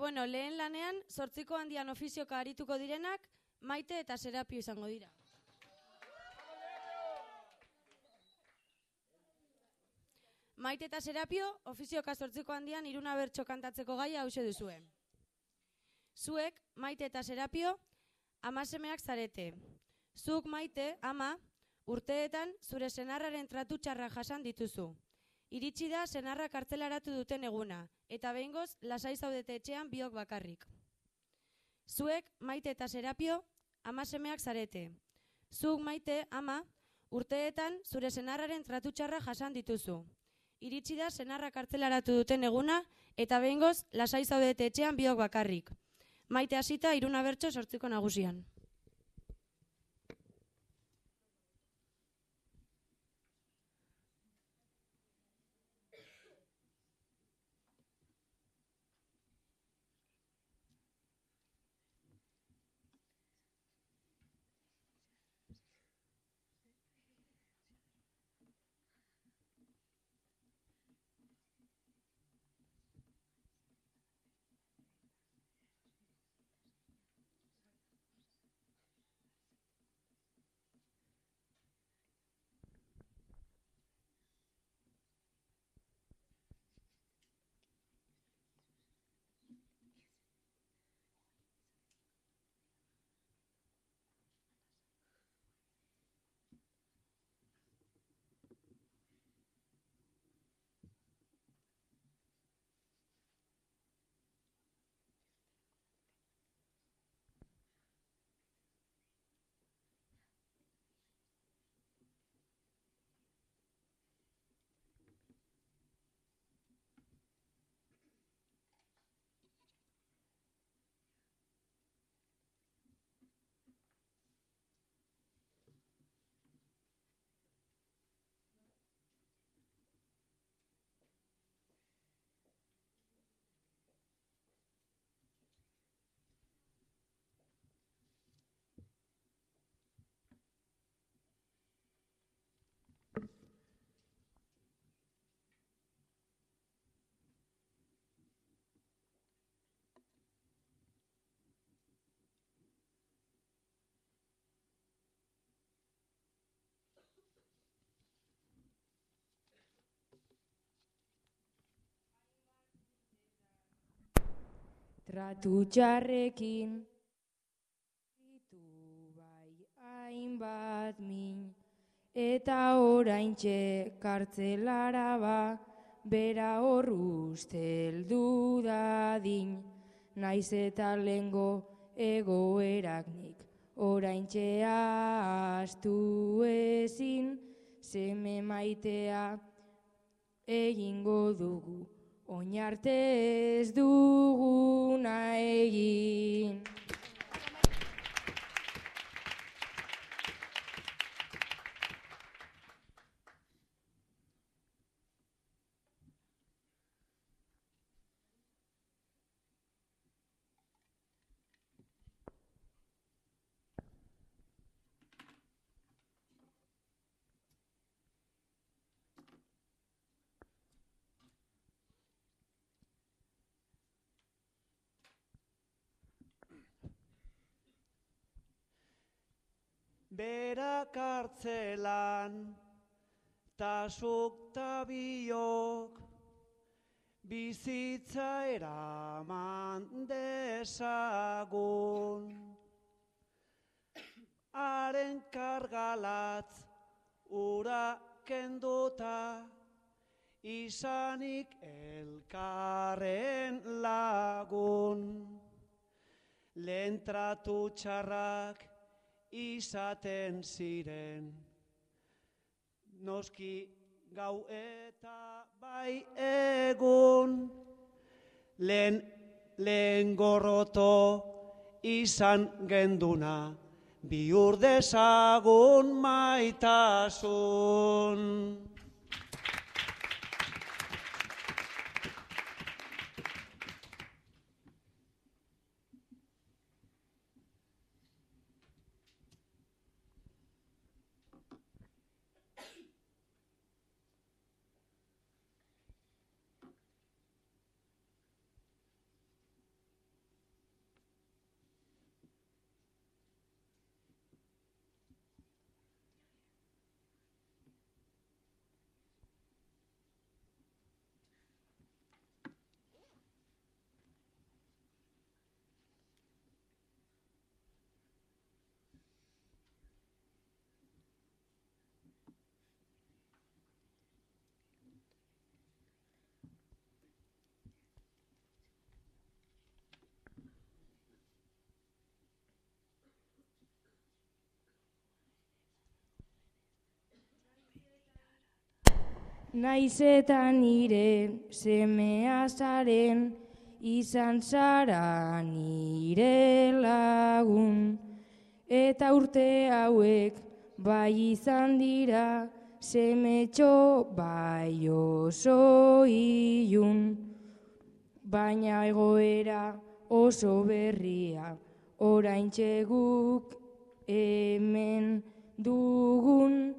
bueno, lehen lanean, sortziko handian ofizioka arituko direnak, maite eta serapio izango dira. Maite eta serapio, ofizioka sortziko handian iruna bertso kantatzeko gaia hause duzue. Zuek, maite eta serapio, amasemeak zarete. Zuk maite, ama, urteetan zure senarraren tratu txarra jasan dituzu. Iritsi da senarra kartzelaratu duten eguna, eta behingoz lasai zaudete etxean biok bakarrik. Zuek, maite eta serapio, amasemeak zarete. Zuk maite, ama, urteetan zure senarraren tratu txarra jasan dituzu. Iritsi da senarra kartzelaratu duten eguna, eta behingoz lasai zaudete etxean biok bakarrik. Maite hasita iruna bertso sortziko nagusian. Tratu txarrekin. Ditu bai hainbat min. Eta oraintxe kartzelara ba bera hor usteldu dadin. Naiz eta lengo egoerak nik oraintxe astu ezin. Seme maitea egingo dugu oinarte ez duguna egin. Bera kartzelan, tasuk tabiok, bizitza eraman desagun. Haren kargalatz, ura kenduta, izanik elkarren lagun. Lehen tratu txarrak izaten ziren. Noski gau eta bai egun, lehen, lehen gorroto izan genduna, bihur dezagun maitasun. Naiz eta nire semea zaren, izan zara nire lagun. Eta urte hauek bai izan dira, semetxo bai oso ilun. Baina egoera oso berria, orain guk hemen dugun,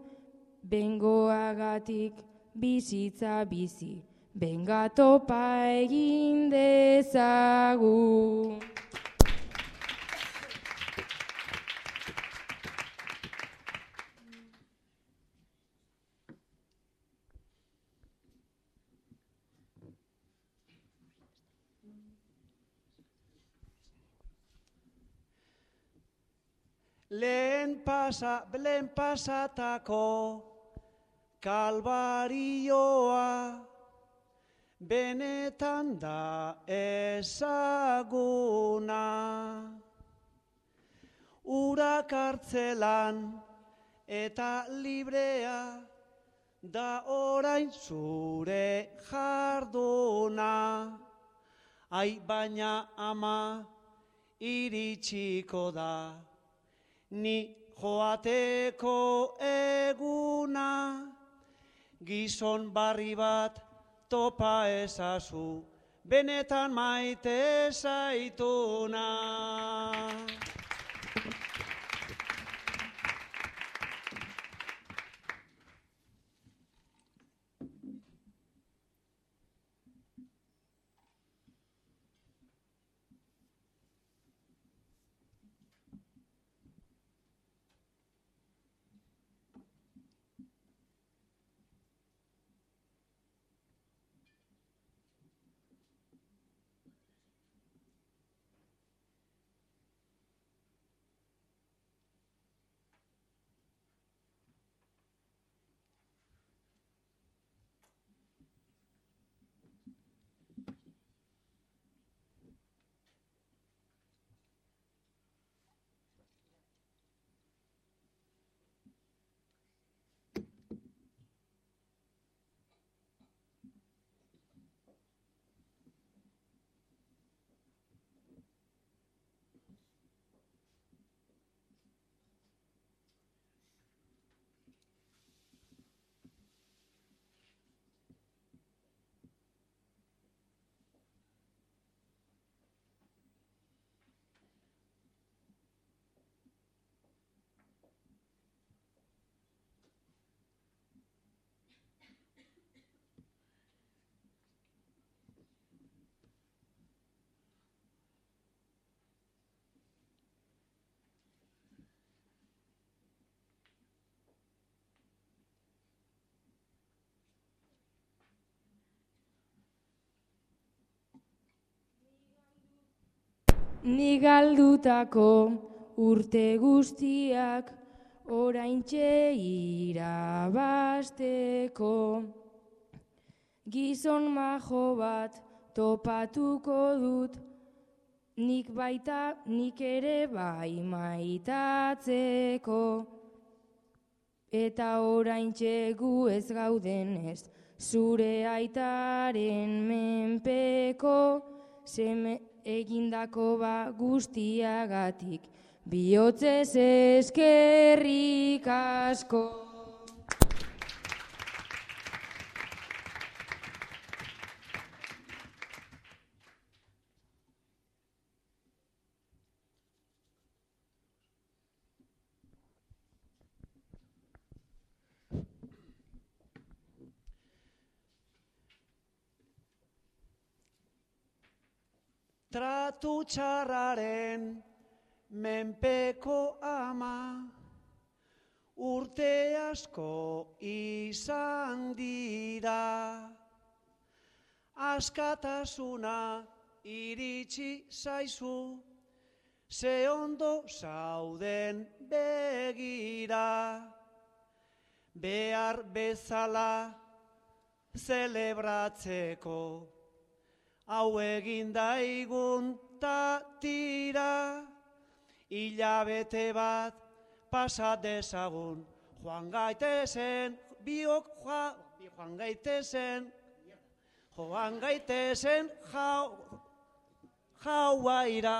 bengoagatik bizitza bizi, benga topa egin dezagu. Lehen pasa, lehen pasatako kalbarioa benetan da ezaguna. Ura kartzelan eta librea da orain zure jarduna. Ai baina ama iritsiko da ni joateko eguna, gizon barri bat topa ezazu, benetan maite zaituna. Ni galdutako urte guztiak oraintxe irabasteko. Gizon majo bat topatuko dut, nik baita nik ere bai maitatzeko. Eta oraintxe gu ez gaudenez, zure aitaren menpeko, seme, egindako ba guztiagatik, bihotzez eskerrik asko. Tratu txarraren menpeko ama, urte asko izan dira. Askatasuna iritsi zaizu, ze ondo zauden begira. Behar bezala zelebratzeko, hau egin daigun ta tira, hilabete bat pasa dezagun, Joan gaitezen, biok joa, joan gaitezen, joan gaitezen jau, jauaira.